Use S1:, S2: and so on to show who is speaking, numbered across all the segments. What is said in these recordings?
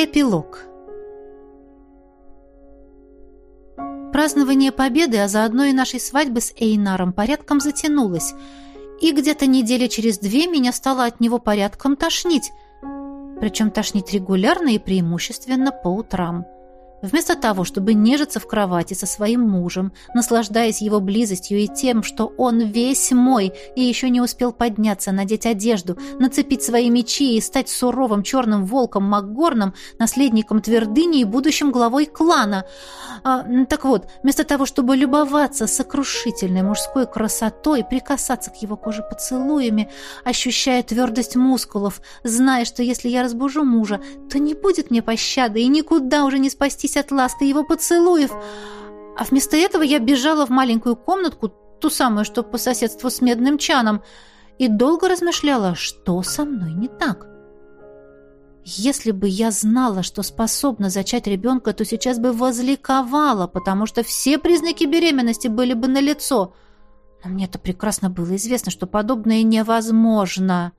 S1: Эпилог. Празднование победы, а заодно и нашей свадьбы с Эйнаром порядком затянулось, и где-то недели через две меня стало от него порядком тошнить, причем тошнить регулярно и преимущественно по утрам – Вместо того, чтобы нежиться в кровати со своим мужем, наслаждаясь его близостью и тем, что он весь мой и еще не успел подняться, надеть одежду, нацепить свои мечи и стать суровым черным волком Макгорном, наследником твердыни и будущим главой клана. А, так вот, вместо того, чтобы любоваться сокрушительной мужской красотой, прикасаться к его коже поцелуями, ощущая твердость мускулов, зная, что если я разбужу мужа, то не будет мне пощады и никуда уже не спасти спастись от ласки его поцелуев. А вместо этого я бежала в маленькую комнатку, ту самую, что по соседству с медным чаном, и долго размышляла, что со мной не так. Если бы я знала, что способна зачать ребенка, то сейчас бы возликовала, потому что все признаки беременности были бы налицо. Но мне-то прекрасно было известно, что подобное невозможно.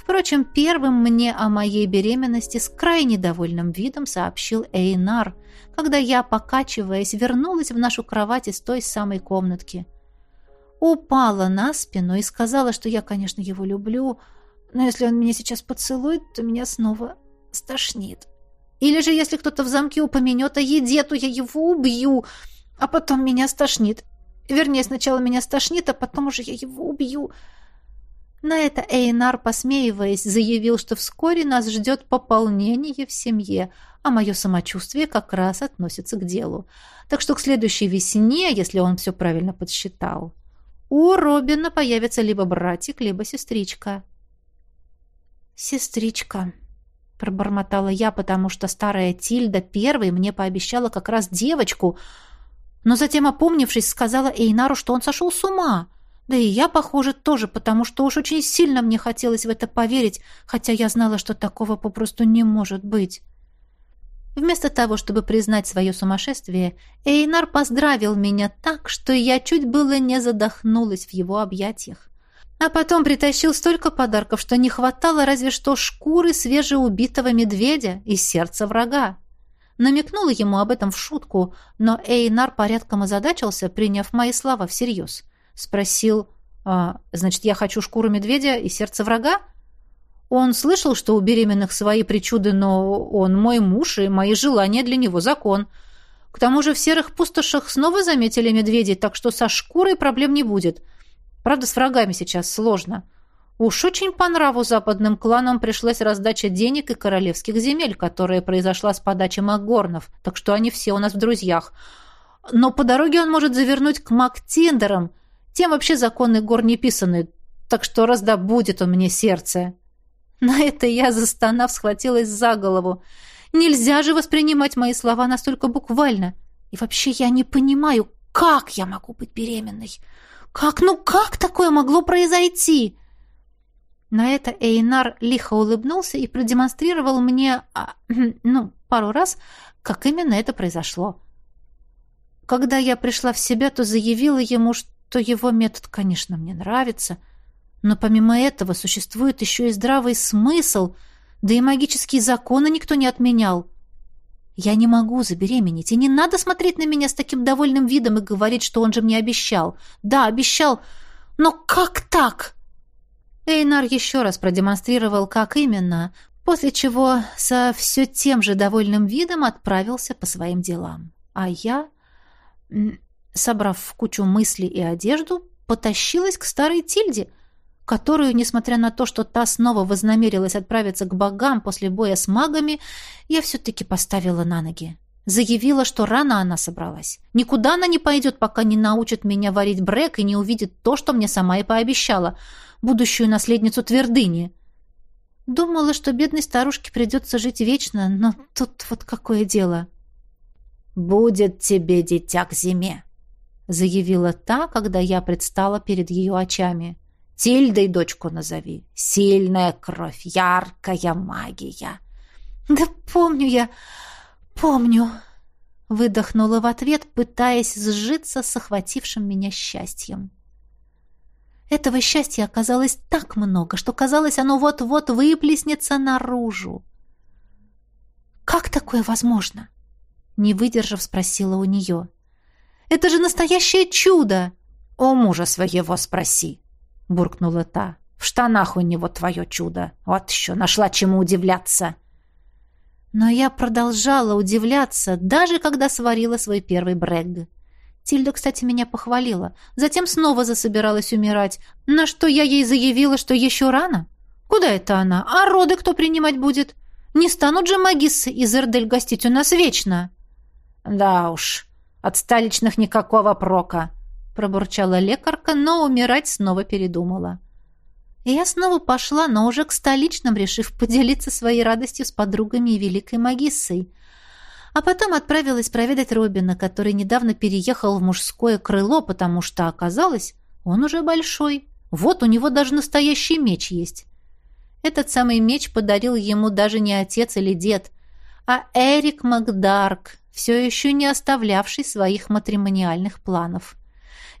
S1: Впрочем, первым мне о моей беременности с крайне довольным видом сообщил Эйнар, когда я, покачиваясь, вернулась в нашу кровать из той самой комнатки. Упала на спину и сказала, что я, конечно, его люблю, но если он меня сейчас поцелует, то меня снова стошнит. Или же, если кто-то в замке упомянет о еде, то я его убью, а потом меня стошнит. Вернее, сначала меня стошнит, а потом уже я его убью. На это Эйнар, посмеиваясь, заявил, что вскоре нас ждет пополнение в семье, а мое самочувствие как раз относится к делу. Так что к следующей весне, если он все правильно подсчитал, у Робина появится либо братик, либо сестричка. «Сестричка», — пробормотала я, потому что старая Тильда первой мне пообещала как раз девочку, но затем, опомнившись, сказала Эйнару, что он сошел с ума — да и я, похоже, тоже, потому что уж очень сильно мне хотелось в это поверить, хотя я знала, что такого попросту не может быть. Вместо того, чтобы признать свое сумасшествие, Эйнар поздравил меня так, что я чуть было не задохнулась в его объятиях. А потом притащил столько подарков, что не хватало разве что шкуры свежеубитого медведя и сердца врага. Намекнула ему об этом в шутку, но Эйнар порядком озадачился, приняв мои слова всерьез. Спросил, а, значит, я хочу шкуру медведя и сердце врага? Он слышал, что у беременных свои причуды, но он мой муж, и мои желания для него закон. К тому же в серых пустошах снова заметили медведей, так что со шкурой проблем не будет. Правда, с врагами сейчас сложно. Уж очень по нраву западным кланам пришлась раздача денег и королевских земель, которая произошла с подачи Макгорнов, так что они все у нас в друзьях. Но по дороге он может завернуть к Мактиндерам, тем вообще законы гор не писаны, так что раздобудет он мне сердце. На это я, застонав, схватилась за голову. Нельзя же воспринимать мои слова настолько буквально. И вообще я не понимаю, как я могу быть беременной? Как, ну как такое могло произойти? На это Эйнар лихо улыбнулся и продемонстрировал мне, а, ну, пару раз, как именно это произошло. Когда я пришла в себя, то заявила ему, что то его метод, конечно, мне нравится, но помимо этого существует еще и здравый смысл, да и магические законы никто не отменял. Я не могу забеременеть, и не надо смотреть на меня с таким довольным видом и говорить, что он же мне обещал. Да, обещал, но как так? Эйнар еще раз продемонстрировал, как именно, после чего со все тем же довольным видом отправился по своим делам. А я собрав в кучу мысли и одежду, потащилась к старой Тильде, которую, несмотря на то, что та снова вознамерилась отправиться к богам после боя с магами, я все-таки поставила на ноги. Заявила, что рано она собралась. Никуда она не пойдет, пока не научит меня варить брек и не увидит то, что мне сама и пообещала, будущую наследницу твердыни. Думала, что бедной старушке придется жить вечно, но тут вот какое дело. «Будет тебе, дитя, к зиме!» Заявила та, когда я предстала перед ее очами. Тильдой дочку назови. Сильная кровь, яркая магия. Да помню я, помню, выдохнула в ответ, пытаясь сжиться с охватившим меня счастьем. Этого счастья оказалось так много, что казалось, оно вот-вот выплеснется наружу. «Как такое возможно?» Не выдержав, спросила у нее. «Это же настоящее чудо!»
S2: «У мужа своего спроси», — буркнула та. «В штанах у него твое чудо. Вот еще нашла чему удивляться».
S1: Но я продолжала удивляться, даже когда сварила свой первый брэг. Тильда, кстати, меня похвалила. Затем снова засобиралась умирать, на что я ей заявила, что еще рано. Куда это она? А роды кто принимать будет? Не станут же магиссы из Эрдель гостить у нас вечно.
S2: Да уж, от столичных никакого прока, пробурчала лекарка, но умирать снова передумала.
S1: И я снова пошла, но уже к столичным, решив поделиться своей радостью с подругами и великой магиссой. А потом отправилась проведать Робина, который недавно переехал в мужское крыло, потому что, оказалось, он уже большой. Вот у него даже настоящий меч есть. Этот самый меч подарил ему даже не отец или дед, а Эрик Макдарк, все еще не оставлявший своих матримониальных планов.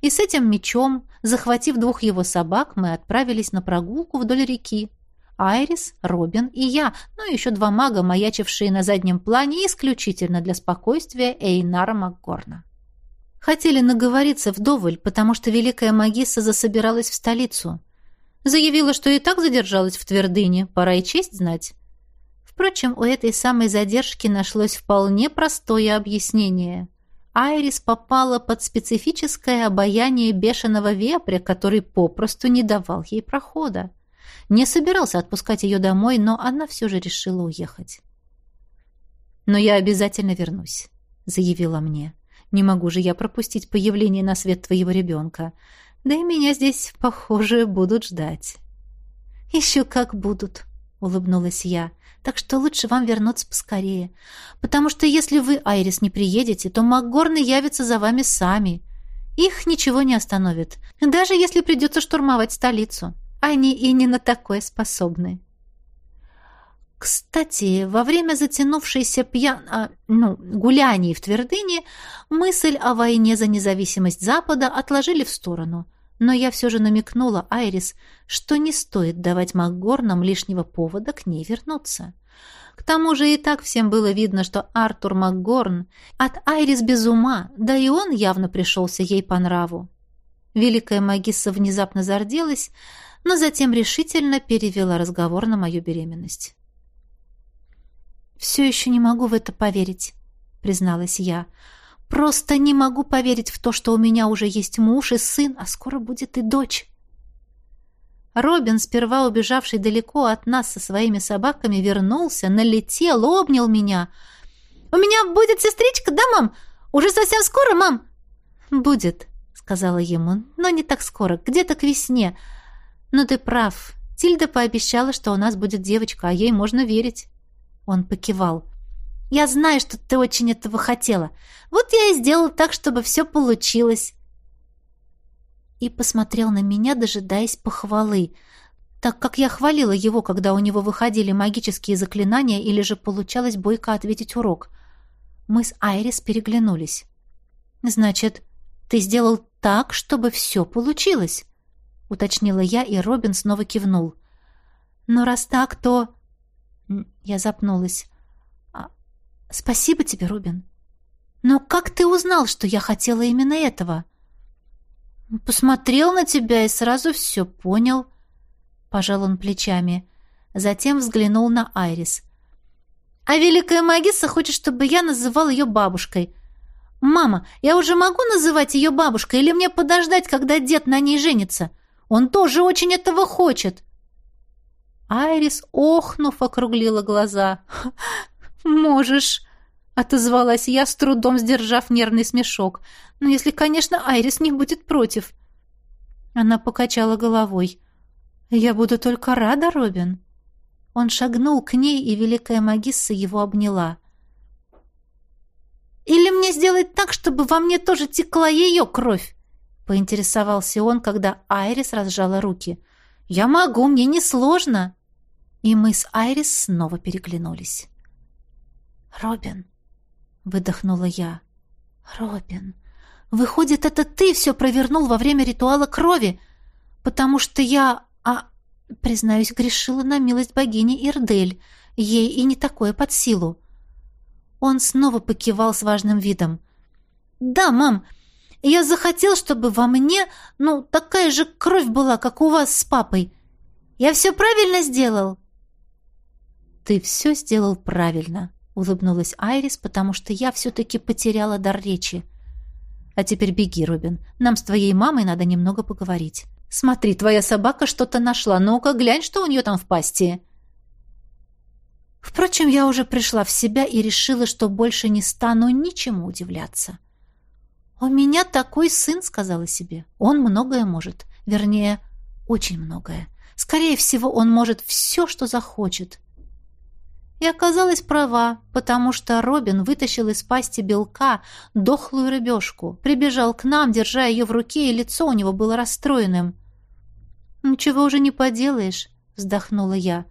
S1: И с этим мечом, захватив двух его собак, мы отправились на прогулку вдоль реки. Айрис, Робин и я, ну и еще два мага, маячившие на заднем плане исключительно для спокойствия Эйнара Макгорна. Хотели наговориться вдоволь, потому что великая магисса засобиралась в столицу. Заявила, что и так задержалась в твердыне, пора и честь знать. Впрочем, у этой самой задержки нашлось вполне простое объяснение – Айрис попала под специфическое обаяние бешеного вепря, который попросту не давал ей прохода. Не собирался отпускать ее домой, но она все же решила уехать. «Но я обязательно вернусь», — заявила мне. «Не могу же я пропустить появление на свет твоего ребенка. Да и меня здесь, похоже, будут ждать». «Еще как будут», — улыбнулась я так что лучше вам вернуться поскорее. Потому что если вы, Айрис, не приедете, то Макгорны явятся за вами сами. Их ничего не остановит, даже если придется штурмовать столицу. Они и не на такое способны. Кстати, во время затянувшейся пьян... А, ну, гуляний в Твердыне мысль о войне за независимость Запада отложили в сторону – но я все же намекнула Айрис, что не стоит давать МакГорнам лишнего повода к ней вернуться. К тому же и так всем было видно, что Артур МакГорн от Айрис без ума, да и он явно пришелся ей по нраву. Великая магисса внезапно зарделась, но затем решительно перевела разговор на мою беременность. «Все еще не могу в это поверить», — призналась я. Просто не могу поверить в то, что у меня уже есть муж и сын, а скоро будет и дочь. Робин, сперва убежавший далеко от нас со своими собаками, вернулся, налетел, обнял меня. «У меня будет сестричка, да, мам? Уже совсем скоро, мам?» «Будет», — сказала ему, — «но не так скоро, где-то к весне. Но ты прав. Тильда пообещала, что у нас будет девочка, а ей можно верить». Он покивал. Я знаю, что ты очень этого хотела. Вот я и сделал так, чтобы все получилось. И посмотрел на меня, дожидаясь похвалы, так как я хвалила его, когда у него выходили магические заклинания или же получалось бойко ответить урок. Мы с Айрис переглянулись. «Значит, ты сделал так, чтобы все получилось?» — уточнила я, и Робин снова кивнул. «Но раз так, то...» Я запнулась. «Спасибо тебе, Рубин. Но как ты узнал, что я хотела именно этого?» «Посмотрел на тебя и сразу все понял», — пожал он плечами. Затем взглянул на Айрис. «А великая магисса хочет, чтобы я называл ее бабушкой. Мама, я уже могу называть ее бабушкой или мне подождать, когда дед на ней женится? Он тоже очень этого хочет». Айрис, охнув, округлила глаза. «Можешь», — отозвалась я, с трудом сдержав нервный смешок. «Но если, конечно, Айрис не будет против». Она покачала головой. «Я буду только рада, Робин». Он шагнул к ней, и великая магисса его обняла. «Или мне сделать так, чтобы во мне тоже текла ее кровь?» — поинтересовался он, когда Айрис разжала руки. «Я могу, мне несложно». И мы с Айрис снова переглянулись. «Робин», — выдохнула я. «Робин, выходит, это ты все провернул во время ритуала крови, потому что я, а, признаюсь, грешила на милость богини Ирдель, ей и не такое под силу. Он снова покивал с важным видом. «Да, мам, я захотел, чтобы во мне, ну, такая же кровь была, как у вас с папой. Я все правильно сделал?»
S2: «Ты все сделал правильно», — улыбнулась Айрис, потому что я все-таки потеряла дар речи. «А теперь беги, Робин. Нам с твоей мамой надо немного поговорить. Смотри, твоя собака что-то нашла. Ну-ка, глянь, что у нее там в пасти». Впрочем, я уже пришла в себя и решила, что больше не стану ничему удивляться. «У меня такой сын», — сказала себе. «Он многое может. Вернее, очень многое. Скорее всего, он может все, что захочет». И оказалась права, потому что Робин вытащил из пасти белка дохлую рыбешку, прибежал к нам, держа ее в руке, и лицо у него было расстроенным. «Ничего уже не поделаешь», — вздохнула я.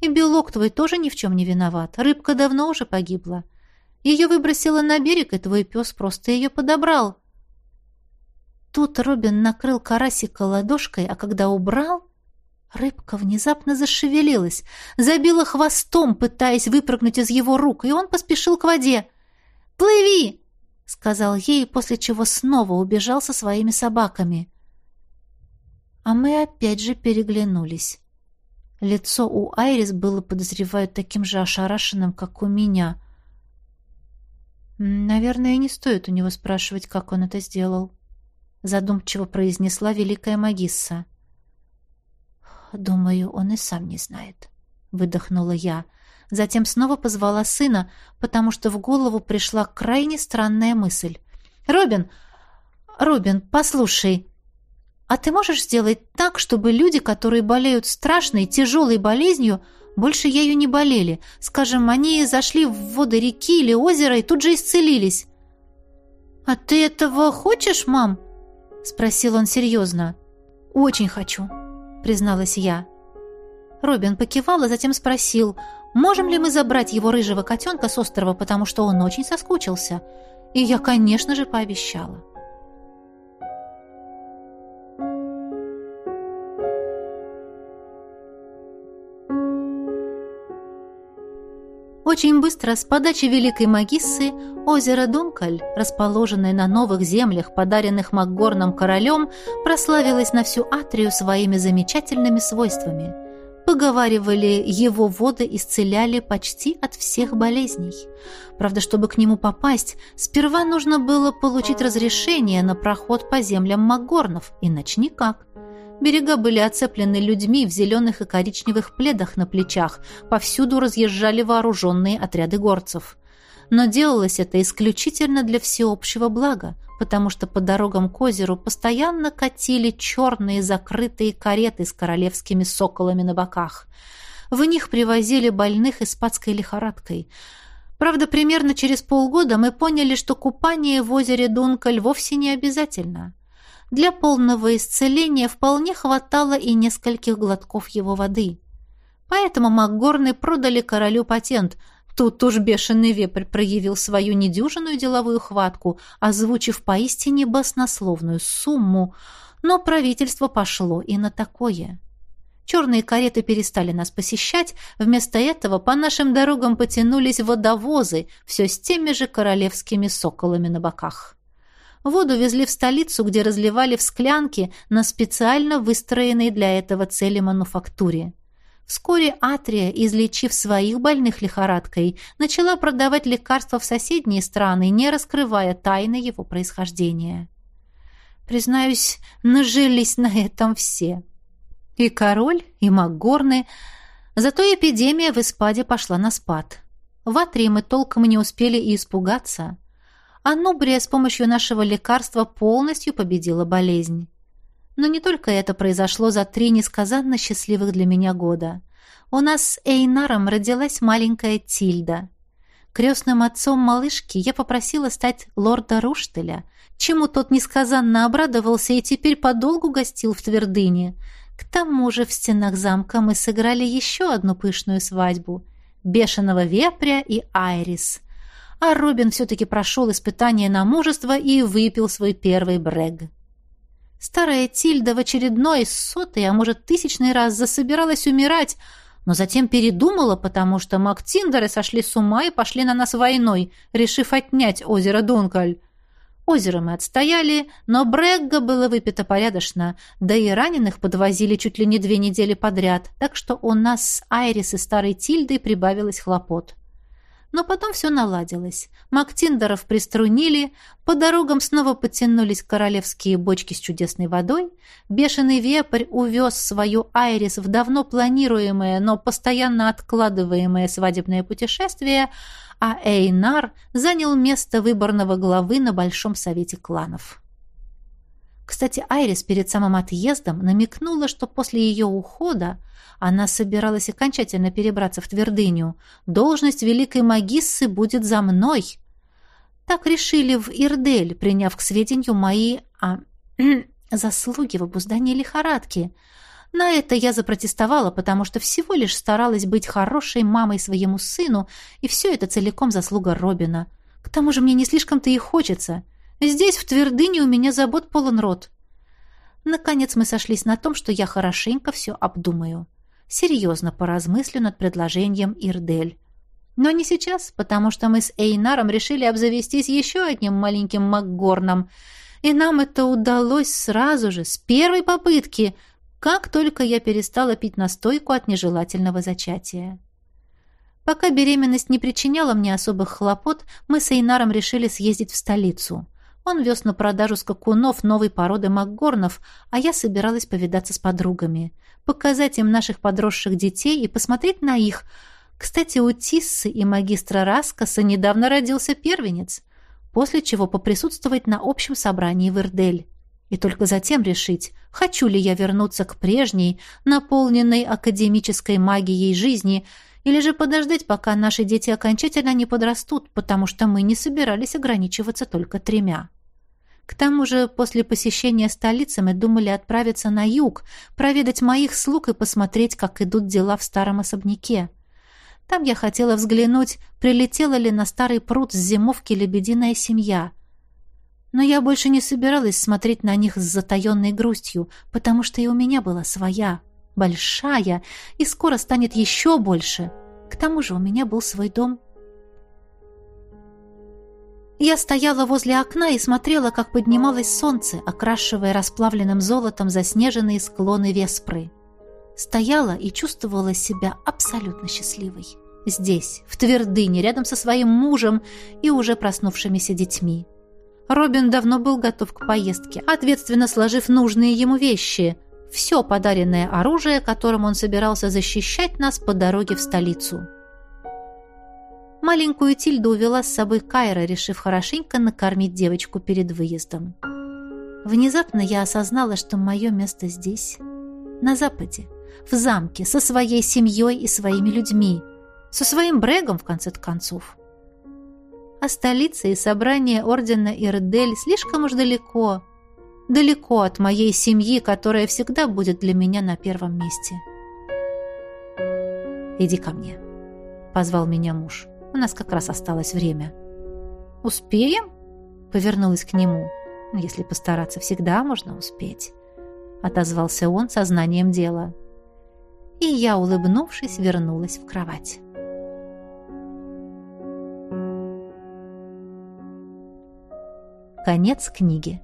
S2: И белок твой тоже ни в чем не виноват. Рыбка давно уже погибла. Ее выбросила на берег, и твой пес просто ее подобрал. Тут Робин накрыл карасика ладошкой, а когда убрал, рыбка внезапно зашевелилась, забила хвостом, пытаясь выпрыгнуть из его рук, и он поспешил к воде. «Плыви!» — сказал ей, после чего снова убежал со своими собаками. А мы опять же переглянулись. Лицо у Айрис было, подозреваю, таким же ошарашенным, как у меня. «Наверное, не стоит у него спрашивать, как он это сделал», — задумчиво произнесла великая магисса. «Думаю, он и сам не знает», — выдохнула я. Затем снова позвала сына, потому что в голову пришла крайне странная мысль. «Робин! Робин, послушай!» А ты можешь сделать так, чтобы люди, которые болеют страшной, тяжелой болезнью, больше ею не болели? Скажем, они зашли в воды реки или озера и тут же исцелились. «А ты этого хочешь, мам?» — спросил он серьезно. «Очень хочу», — призналась я. Робин покивал, а затем спросил, можем ли мы забрать его рыжего котенка с острова, потому что он очень соскучился. И я, конечно же, пообещала. Очень быстро с подачи Великой Магиссы озеро Дункаль, расположенное на новых землях, подаренных Макгорном королем, прославилось на всю Атрию своими замечательными свойствами. Поговаривали, его воды исцеляли почти от всех болезней. Правда, чтобы к нему попасть, сперва нужно было получить разрешение на проход по землям Макгорнов, иначе никак. Берега были оцеплены людьми в зеленых и коричневых пледах на плечах, повсюду разъезжали вооруженные отряды горцев. Но делалось это исключительно для всеобщего блага, потому что по дорогам к озеру постоянно катили черные закрытые кареты с королевскими соколами на боках. В них привозили больных испанской лихорадкой. Правда, примерно через полгода мы поняли, что купание в озере Дункаль вовсе не обязательно. Для полного исцеления вполне хватало и нескольких глотков его воды. Поэтому Макгорны продали королю патент. Тут уж бешеный вепрь проявил свою недюжинную деловую хватку, озвучив поистине баснословную сумму, но правительство пошло и на такое. Черные кареты перестали нас посещать, вместо этого по нашим дорогам потянулись водовозы, все с теми же королевскими соколами на боках. Воду везли в столицу, где разливали в склянки на специально выстроенной для этого цели мануфактуре. Вскоре Атрия, излечив своих больных лихорадкой, начала продавать лекарства в соседние страны, не раскрывая тайны его происхождения. Признаюсь, нажились на этом все. И король, и Макгорны. Зато эпидемия в Испаде пошла на спад. В Атрии мы толком не успели и испугаться а Нубрия с помощью нашего лекарства полностью победила болезнь. Но не только это произошло за три несказанно счастливых для меня года. У нас с Эйнаром родилась маленькая Тильда. Крестным отцом малышки я попросила стать лорда Руштеля, чему тот несказанно обрадовался и теперь подолгу гостил в твердыне. К тому же в стенах замка мы сыграли еще одну пышную свадьбу — бешеного вепря и айрис — а Робин все-таки прошел испытание на мужество и выпил свой первый брег. Старая Тильда в очередной сотый, а может тысячный раз засобиралась умирать,
S1: но затем передумала, потому что Мактиндеры сошли с ума и пошли на нас войной, решив отнять озеро Дункаль. Озеро мы отстояли, но Брегга было выпито порядочно, да и раненых подвозили чуть ли не две недели подряд, так что у нас с Айрис и старой Тильдой прибавилось хлопот. Но потом все наладилось. Мактиндеров приструнили, по дорогам снова подтянулись королевские бочки с чудесной водой, бешеный вепрь увез свою Айрис в давно планируемое, но постоянно откладываемое свадебное путешествие, а Эйнар занял место выборного главы на Большом совете кланов. Кстати, Айрис перед самым отъездом намекнула, что после ее ухода она собиралась окончательно перебраться в твердыню. Должность великой магиссы будет за мной. Так решили в Ирдель, приняв к сведению мои а, заслуги в обуздании лихорадки. На это я запротестовала, потому что всего лишь старалась быть хорошей мамой своему сыну, и все это целиком заслуга Робина. К тому же мне не слишком-то и хочется. Здесь, в твердыне, у меня забот полон рот. Наконец мы сошлись на том, что я хорошенько все обдумаю. Серьезно поразмыслю над предложением Ирдель. Но не сейчас, потому что мы с Эйнаром решили обзавестись еще одним маленьким Макгорном, и нам это удалось сразу же, с первой попытки, как только я перестала пить настойку от нежелательного зачатия. Пока беременность не причиняла мне особых хлопот, мы с Эйнаром решили съездить в столицу. Он вез на продажу скакунов новой породы макгорнов, а я собиралась повидаться с подругами, показать им наших подросших детей и посмотреть на их. Кстати, у Тиссы и магистра Раскаса недавно родился первенец, после чего поприсутствовать на общем собрании в Ирдель. И только затем решить, хочу ли я вернуться к прежней, наполненной академической магией жизни, или же подождать, пока наши дети окончательно не подрастут, потому что мы не собирались ограничиваться только тремя. К тому же после посещения столицы мы думали отправиться на юг, проведать моих слуг и посмотреть, как идут дела в старом особняке. Там я хотела взглянуть, прилетела ли на старый пруд с зимовки лебединая семья. Но я больше не собиралась смотреть на них с затаенной грустью, потому что и у меня была своя, большая, и скоро станет еще больше. К тому же у меня был свой дом я стояла возле окна и смотрела, как поднималось солнце, окрашивая расплавленным золотом заснеженные склоны Веспры. Стояла и чувствовала себя абсолютно счастливой. Здесь, в Твердыне, рядом со своим мужем и уже проснувшимися детьми. Робин давно был готов к поездке, ответственно сложив нужные ему вещи. Все подаренное оружие, которым он собирался защищать нас по дороге в столицу. Маленькую Тильду увела с собой Кайра, решив хорошенько накормить девочку перед выездом. Внезапно я осознала, что мое место здесь, на Западе, в замке, со своей семьей и своими людьми, со своим Брегом, в конце концов. А столица и собрание ордена Ирдель слишком уж далеко, далеко от моей семьи, которая всегда будет для меня на первом месте. «Иди ко мне», — позвал меня муж. У нас как раз осталось время. «Успеем?» — повернулась к нему. «Ну, «Если постараться, всегда можно успеть», — отозвался он сознанием дела. И я, улыбнувшись, вернулась в кровать. Конец книги.